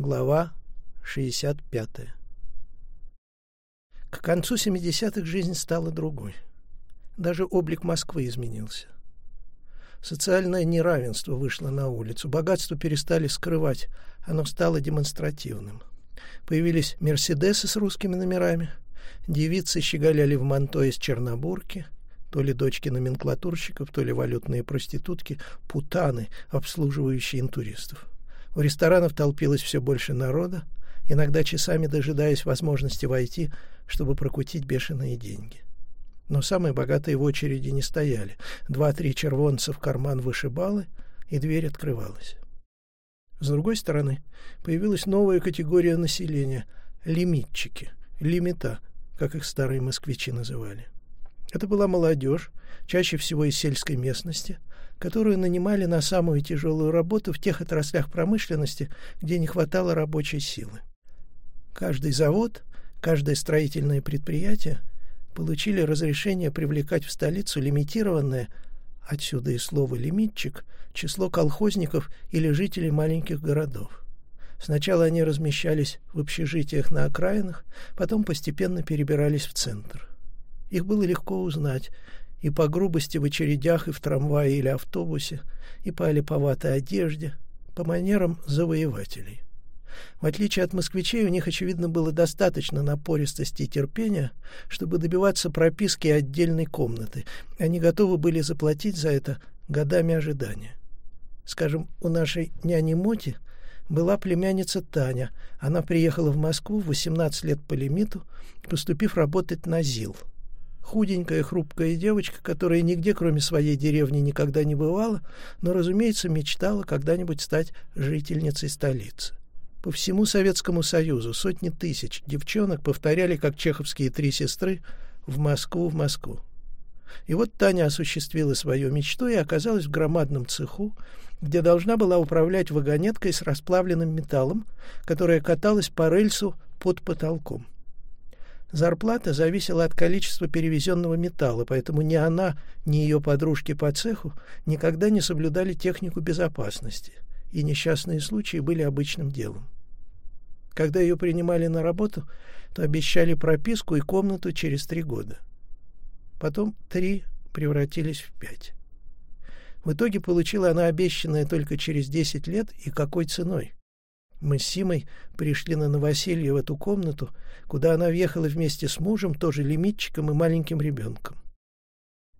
Глава 65. К концу 70-х жизнь стала другой. Даже облик Москвы изменился. Социальное неравенство вышло на улицу, богатство перестали скрывать, оно стало демонстративным. Появились «Мерседесы» с русскими номерами, девицы щеголяли в манто из Чернобурки, то ли дочки номенклатурщиков, то ли валютные проститутки, путаны, обслуживающие интуристов. У ресторанов толпилось все больше народа, иногда часами дожидаясь возможности войти, чтобы прокутить бешеные деньги. Но самые богатые в очереди не стояли. Два-три червонца в карман вышибалы, и дверь открывалась. С другой стороны, появилась новая категория населения — лимитчики, лимита, как их старые москвичи называли. Это была молодежь, чаще всего из сельской местности, которую нанимали на самую тяжелую работу в тех отраслях промышленности, где не хватало рабочей силы. Каждый завод, каждое строительное предприятие получили разрешение привлекать в столицу лимитированное, отсюда и слово «лимитчик», число колхозников или жителей маленьких городов. Сначала они размещались в общежитиях на окраинах, потом постепенно перебирались в центр. Их было легко узнать, и по грубости в очередях и в трамвае или автобусе, и по олиповатой одежде, по манерам завоевателей. В отличие от москвичей, у них, очевидно, было достаточно напористости и терпения, чтобы добиваться прописки отдельной комнаты. Они готовы были заплатить за это годами ожидания. Скажем, у нашей няни Моти была племянница Таня. Она приехала в Москву в 18 лет по лимиту, поступив работать на ЗИЛ – Худенькая, хрупкая девочка, которая нигде, кроме своей деревни, никогда не бывала, но, разумеется, мечтала когда-нибудь стать жительницей столицы. По всему Советскому Союзу сотни тысяч девчонок повторяли, как чеховские три сестры, «в Москву, в Москву». И вот Таня осуществила свою мечту и оказалась в громадном цеху, где должна была управлять вагонеткой с расплавленным металлом, которая каталась по рельсу под потолком. Зарплата зависела от количества перевезенного металла, поэтому ни она, ни ее подружки по цеху никогда не соблюдали технику безопасности, и несчастные случаи были обычным делом. Когда ее принимали на работу, то обещали прописку и комнату через три года. Потом три превратились в пять. В итоге получила она обещанное только через десять лет и какой ценой. Мы с Симой пришли на новоселье в эту комнату, куда она въехала вместе с мужем, тоже лимитчиком и маленьким ребенком.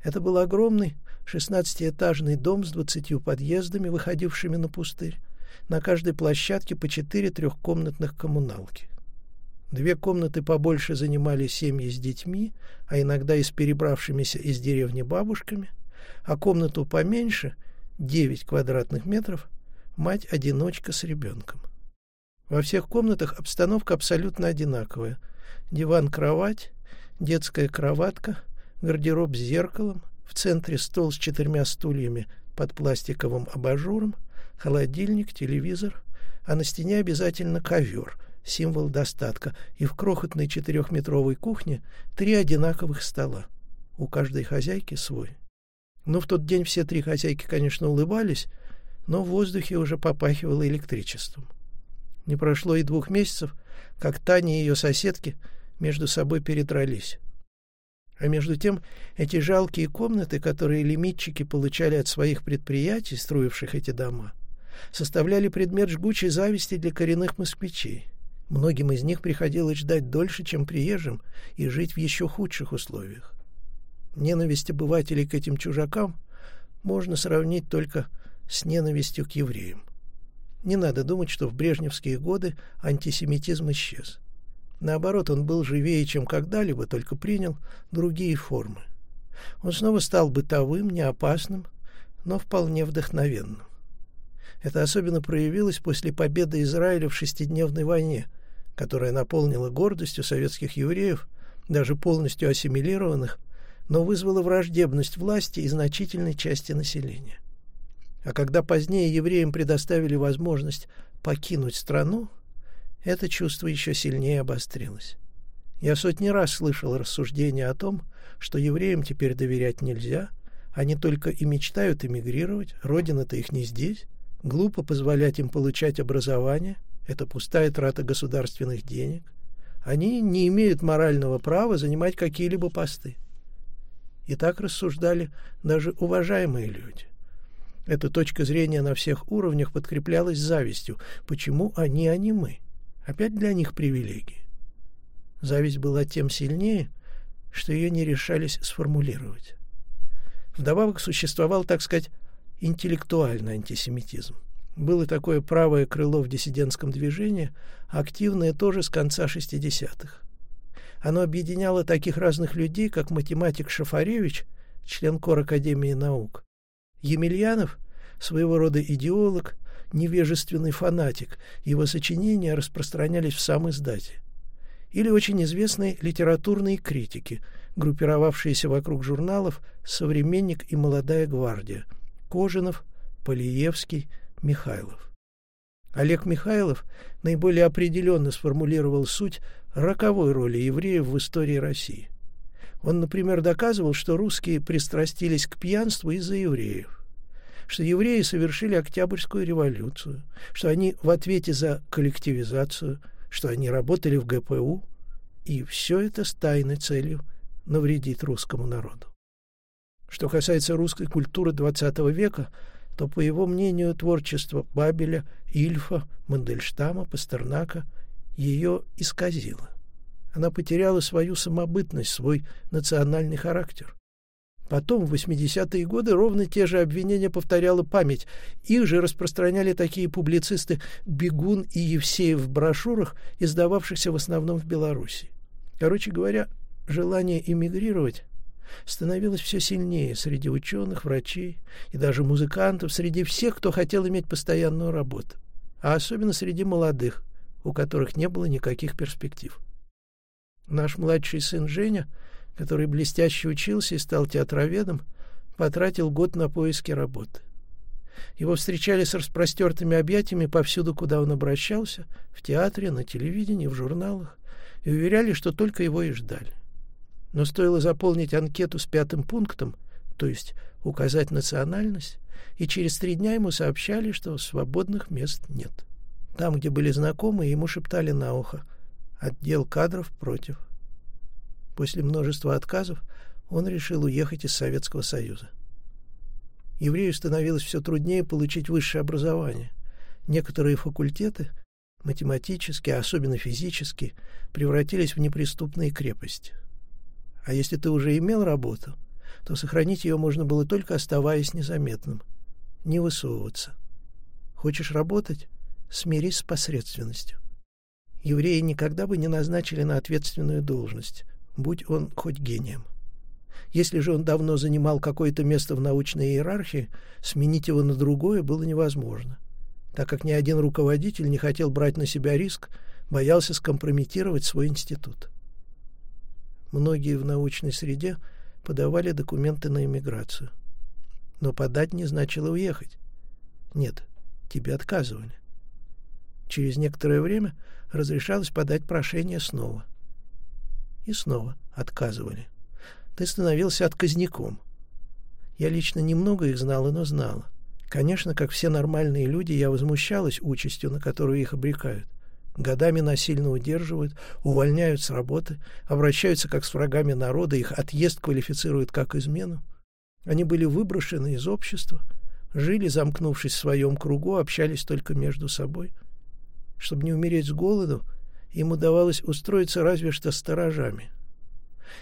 Это был огромный шестнадцатиэтажный дом с двадцатью подъездами, выходившими на пустырь. На каждой площадке по четыре трехкомнатных коммуналки. Две комнаты побольше занимали семьи с детьми, а иногда и с перебравшимися из деревни бабушками, а комнату поменьше, девять квадратных метров, мать-одиночка с ребенком. Во всех комнатах обстановка абсолютно одинаковая. Диван-кровать, детская кроватка, гардероб с зеркалом, в центре стол с четырьмя стульями под пластиковым абажуром, холодильник, телевизор, а на стене обязательно ковер, символ достатка, и в крохотной четырехметровой кухне три одинаковых стола. У каждой хозяйки свой. Ну, в тот день все три хозяйки, конечно, улыбались, но в воздухе уже попахивало электричеством. Не прошло и двух месяцев, как Таня и ее соседки между собой передрались. А между тем эти жалкие комнаты, которые лимитчики получали от своих предприятий, строивших эти дома, составляли предмет жгучей зависти для коренных москвичей. Многим из них приходилось ждать дольше, чем приезжим, и жить в еще худших условиях. Ненависть обывателей к этим чужакам можно сравнить только с ненавистью к евреям. Не надо думать, что в брежневские годы антисемитизм исчез. Наоборот, он был живее, чем когда-либо, только принял другие формы. Он снова стал бытовым, неопасным, но вполне вдохновенным. Это особенно проявилось после победы Израиля в шестидневной войне, которая наполнила гордостью советских евреев, даже полностью ассимилированных, но вызвала враждебность власти и значительной части населения. А когда позднее евреям предоставили возможность покинуть страну, это чувство еще сильнее обострилось. Я сотни раз слышал рассуждения о том, что евреям теперь доверять нельзя, они только и мечтают эмигрировать, родина-то их не здесь, глупо позволять им получать образование, Это пустая трата государственных денег. Они не имеют морального права занимать какие-либо посты. И так рассуждали даже уважаемые люди. Эта точка зрения на всех уровнях подкреплялась завистью. Почему они, а не мы? Опять для них привилегии. Зависть была тем сильнее, что ее не решались сформулировать. Вдобавок существовал, так сказать, интеллектуальный антисемитизм. Было такое правое крыло в диссидентском движении, активное тоже с конца 60-х. Оно объединяло таких разных людей, как математик Шафаревич, член Кор Академии наук, Емельянов, своего рода идеолог, невежественный фанатик, его сочинения распространялись в сам издате, или очень известные литературные критики, группировавшиеся вокруг журналов «Современник» и «Молодая гвардия», Кожинов, Полиевский, Михайлов. Олег Михайлов наиболее определенно сформулировал суть роковой роли евреев в истории России. Он, например, доказывал, что русские пристрастились к пьянству из-за евреев, что евреи совершили Октябрьскую революцию, что они в ответе за коллективизацию, что они работали в ГПУ, и все это с тайной целью навредить русскому народу. Что касается русской культуры XX века, то, по его мнению, творчество Бабеля, Ильфа, Мандельштама, Пастернака ее исказило. Она потеряла свою самобытность, свой национальный характер. Потом, в 80-е годы, ровно те же обвинения повторяла память. Их же распространяли такие публицисты Бегун и Евсеев в брошюрах, издававшихся в основном в Беларуси. Короче говоря, желание эмигрировать становилось все сильнее среди ученых, врачей и даже музыкантов, среди всех, кто хотел иметь постоянную работу, а особенно среди молодых, у которых не было никаких перспектив. Наш младший сын Женя, который блестяще учился и стал театроведом, потратил год на поиски работы. Его встречали с распростертыми объятиями повсюду, куда он обращался, в театре, на телевидении, в журналах, и уверяли, что только его и ждали. Но стоило заполнить анкету с пятым пунктом, то есть указать национальность, и через три дня ему сообщали, что свободных мест нет. Там, где были знакомые, ему шептали на ухо «Отдел кадров против». После множества отказов он решил уехать из Советского Союза. Еврею становилось все труднее получить высшее образование. Некоторые факультеты, математические, особенно физические, превратились в неприступные крепости. А если ты уже имел работу, то сохранить ее можно было только оставаясь незаметным, не высовываться. Хочешь работать? Смирись с посредственностью. Евреи никогда бы не назначили на ответственную должность, будь он хоть гением. Если же он давно занимал какое-то место в научной иерархии, сменить его на другое было невозможно, так как ни один руководитель не хотел брать на себя риск, боялся скомпрометировать свой институт. Многие в научной среде подавали документы на иммиграцию. Но подать не значило уехать. Нет, тебе отказывали. Через некоторое время разрешалось подать прошение снова. И снова отказывали. Ты становился отказником. Я лично немного их знала, но знала. Конечно, как все нормальные люди, я возмущалась участью, на которую их обрекают годами насильно удерживают, увольняют с работы, обращаются как с врагами народа, их отъезд квалифицируют как измену. Они были выброшены из общества, жили, замкнувшись в своем кругу, общались только между собой. Чтобы не умереть с голоду, им удавалось устроиться разве что сторожами.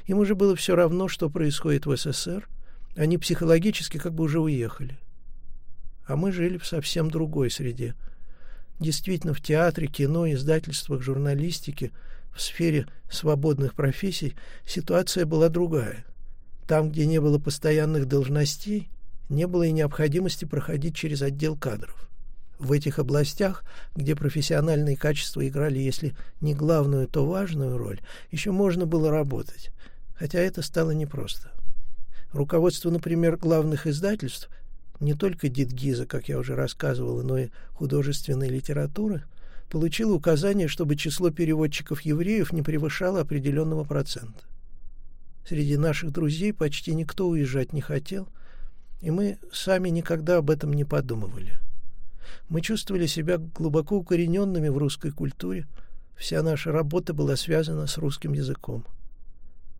Им уже было все равно, что происходит в СССР, они психологически как бы уже уехали. А мы жили в совсем другой среде – Действительно, в театре, кино, издательствах, журналистике, в сфере свободных профессий ситуация была другая. Там, где не было постоянных должностей, не было и необходимости проходить через отдел кадров. В этих областях, где профессиональные качества играли, если не главную, то важную роль, еще можно было работать, хотя это стало непросто. Руководство, например, главных издательств не только Дитгиза, как я уже рассказывал, но и художественной литературы, получил указание, чтобы число переводчиков-евреев не превышало определенного процента. Среди наших друзей почти никто уезжать не хотел, и мы сами никогда об этом не подумывали. Мы чувствовали себя глубоко укорененными в русской культуре. Вся наша работа была связана с русским языком.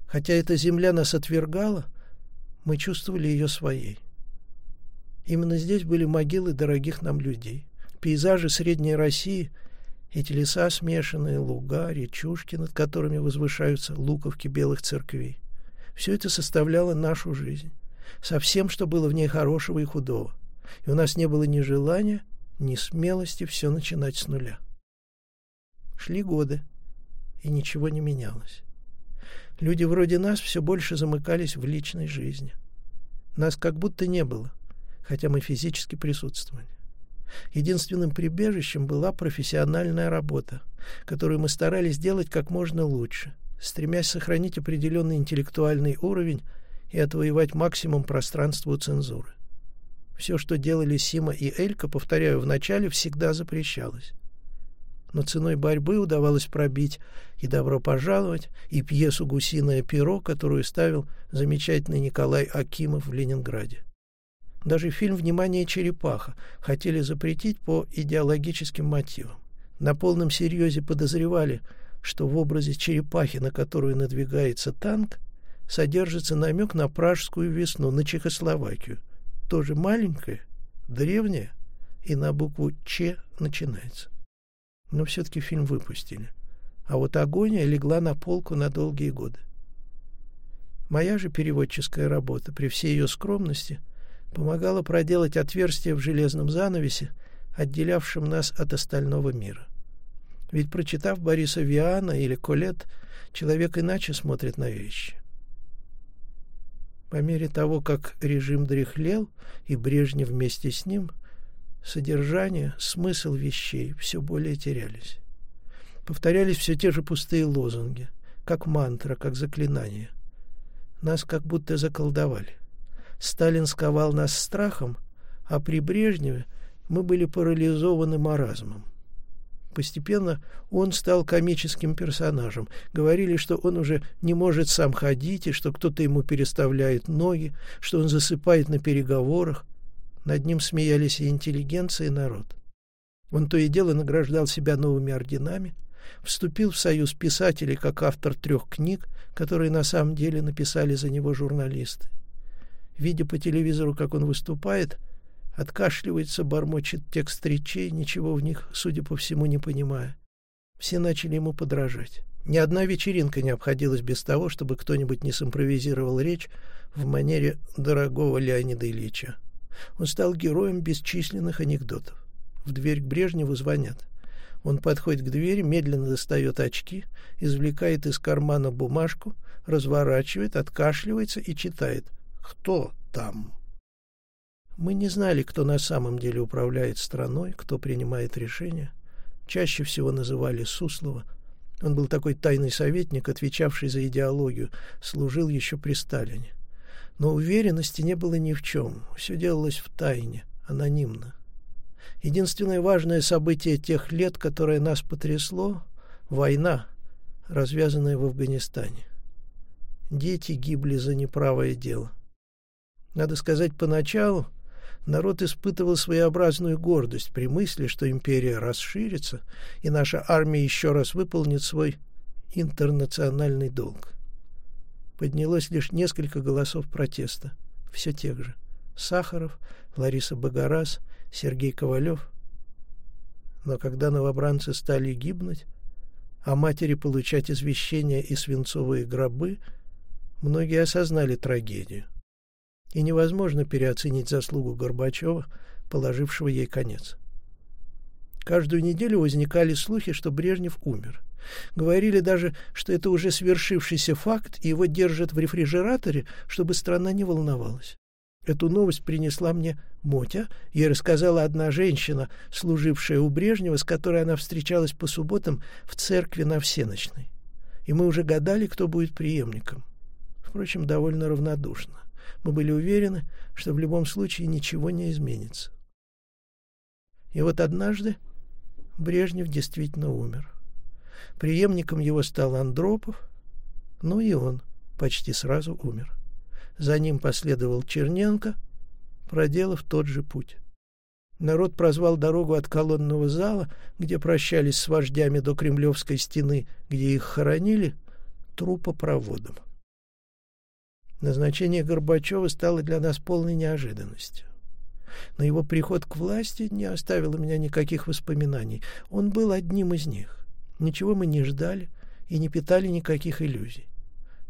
Хотя эта земля нас отвергала, мы чувствовали ее своей. Именно здесь были могилы дорогих нам людей. Пейзажи Средней России, эти леса смешанные, луга, речушки, над которыми возвышаются луковки белых церквей. Все это составляло нашу жизнь, со всем, что было в ней хорошего и худого. И у нас не было ни желания, ни смелости все начинать с нуля. Шли годы, и ничего не менялось. Люди вроде нас все больше замыкались в личной жизни. Нас как будто не было, хотя мы физически присутствовали. Единственным прибежищем была профессиональная работа, которую мы старались делать как можно лучше, стремясь сохранить определенный интеллектуальный уровень и отвоевать максимум пространства у цензуры. Все, что делали Сима и Элька, повторяю, вначале всегда запрещалось но ценой борьбы удавалось пробить и «Добро пожаловать», и пьесу «Гусиное перо», которую ставил замечательный Николай Акимов в Ленинграде. Даже фильм «Внимание, черепаха» хотели запретить по идеологическим мотивам. На полном серьезе подозревали, что в образе черепахи, на которую надвигается танк, содержится намек на пражскую весну, на Чехословакию. Тоже маленькая, древняя, и на букву «Ч» начинается но все-таки фильм выпустили. А вот «Агония» легла на полку на долгие годы. Моя же переводческая работа, при всей ее скромности, помогала проделать отверстие в железном занавесе, отделявшем нас от остального мира. Ведь, прочитав Бориса Виана или Колет, человек иначе смотрит на вещи. По мере того, как режим дряхлел, и Брежнев вместе с ним – содержание, смысл вещей все более терялись. Повторялись все те же пустые лозунги, как мантра, как заклинание. Нас как будто заколдовали. Сталин сковал нас страхом, а при Брежневе мы были парализованы маразмом. Постепенно он стал комическим персонажем. Говорили, что он уже не может сам ходить, и что кто-то ему переставляет ноги, что он засыпает на переговорах. Над ним смеялись и интеллигенция, и народ. Он то и дело награждал себя новыми орденами, вступил в союз писателей как автор трех книг, которые на самом деле написали за него журналисты. Видя по телевизору, как он выступает, откашливается, бормочет текст речей, ничего в них, судя по всему, не понимая. Все начали ему подражать. Ни одна вечеринка не обходилась без того, чтобы кто-нибудь не симпровизировал речь в манере дорогого Леонида Ильича. Он стал героем бесчисленных анекдотов. В дверь к Брежневу звонят. Он подходит к двери, медленно достает очки, извлекает из кармана бумажку, разворачивает, откашливается и читает «Кто там?». Мы не знали, кто на самом деле управляет страной, кто принимает решения. Чаще всего называли Суслова. Он был такой тайный советник, отвечавший за идеологию, служил еще при Сталине. Но уверенности не было ни в чем. Все делалось в тайне, анонимно. Единственное важное событие тех лет, которое нас потрясло — война, развязанная в Афганистане. Дети гибли за неправое дело. Надо сказать, поначалу народ испытывал своеобразную гордость при мысли, что империя расширится, и наша армия еще раз выполнит свой интернациональный долг поднялось лишь несколько голосов протеста, все тех же. Сахаров, Лариса Богораз, Сергей Ковалев. Но когда новобранцы стали гибнуть, а матери получать извещения и свинцовые гробы, многие осознали трагедию. И невозможно переоценить заслугу Горбачева, положившего ей конец. Каждую неделю возникали слухи, что Брежнев умер. Говорили даже, что это уже свершившийся факт, и его держат в рефрижераторе, чтобы страна не волновалась. Эту новость принесла мне Мотя. Ей рассказала одна женщина, служившая у Брежнева, с которой она встречалась по субботам в церкви на Всеночной. И мы уже гадали, кто будет преемником. Впрочем, довольно равнодушно. Мы были уверены, что в любом случае ничего не изменится. И вот однажды Брежнев действительно умер. Приемником его стал Андропов, но и он почти сразу умер. За ним последовал Черненко, проделав тот же путь. Народ прозвал дорогу от колонного зала, где прощались с вождями до Кремлевской стены, где их хоронили, трупопроводом. Назначение Горбачева стало для нас полной неожиданностью. Но его приход к власти не оставил у меня никаких воспоминаний. Он был одним из них. Ничего мы не ждали и не питали никаких иллюзий.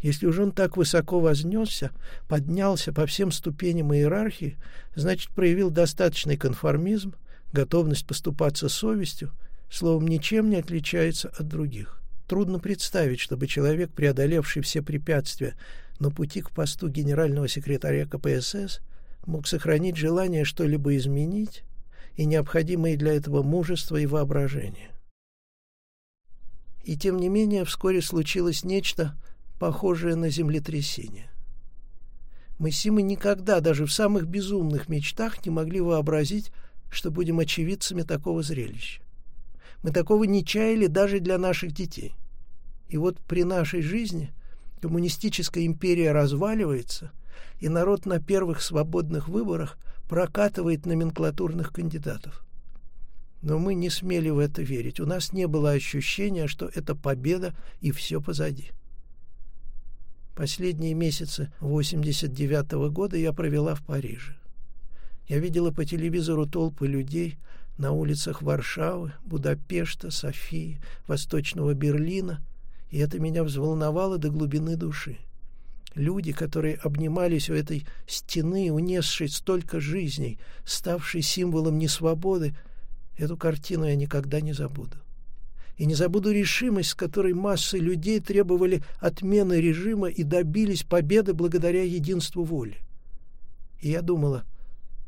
Если уж он так высоко вознесся, поднялся по всем ступеням иерархии, значит, проявил достаточный конформизм, готовность поступаться совестью, словом, ничем не отличается от других. Трудно представить, чтобы человек, преодолевший все препятствия на пути к посту генерального секретаря КПСС, мог сохранить желание что-либо изменить и необходимые для этого мужество и воображение. И тем не менее вскоре случилось нечто, похожее на землетрясение. Мы с Симой никогда, даже в самых безумных мечтах, не могли вообразить, что будем очевидцами такого зрелища. Мы такого не чаяли даже для наших детей. И вот при нашей жизни коммунистическая империя разваливается, и народ на первых свободных выборах прокатывает номенклатурных кандидатов. Но мы не смели в это верить. У нас не было ощущения, что это победа и все позади. Последние месяцы 89 -го года я провела в Париже. Я видела по телевизору толпы людей на улицах Варшавы, Будапешта, Софии, Восточного Берлина, и это меня взволновало до глубины души. Люди, которые обнимались у этой стены, унесшей столько жизней, ставшей символом несвободы, эту картину я никогда не забуду и не забуду решимость, с которой массы людей требовали отмены режима и добились победы благодаря единству воли. И я думала,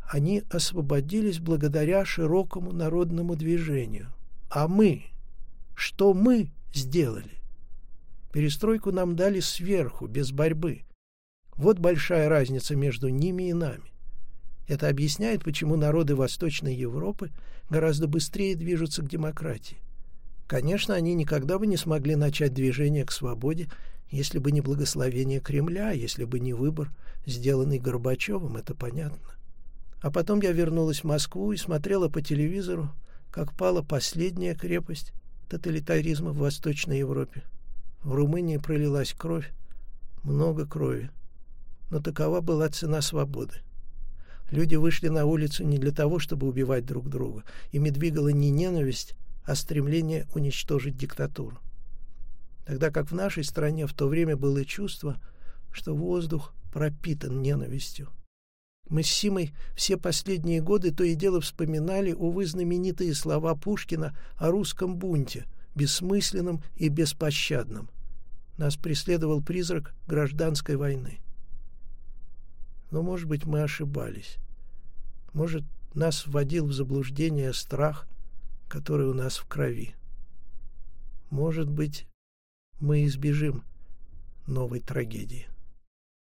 они освободились благодаря широкому народному движению. А мы? Что мы сделали? Перестройку нам дали сверху, без борьбы. Вот большая разница между ними и нами. Это объясняет, почему народы Восточной Европы гораздо быстрее движутся к демократии. Конечно, они никогда бы не смогли начать движение к свободе, если бы не благословение Кремля, если бы не выбор, сделанный Горбачевым, это понятно. А потом я вернулась в Москву и смотрела по телевизору, как пала последняя крепость тоталитаризма в Восточной Европе. В Румынии пролилась кровь, много крови. Но такова была цена свободы. Люди вышли на улицу не для того, чтобы убивать друг друга. Ими двигала не ненависть, а стремление уничтожить диктатуру. Тогда как в нашей стране в то время было чувство, что воздух пропитан ненавистью. Мы с Симой все последние годы то и дело вспоминали, увы, знаменитые слова Пушкина о русском бунте, бессмысленном и беспощадном. Нас преследовал призрак гражданской войны. Но, может быть, мы ошибались. Может, нас вводил в заблуждение страх – который у нас в крови. Может быть, мы избежим новой трагедии.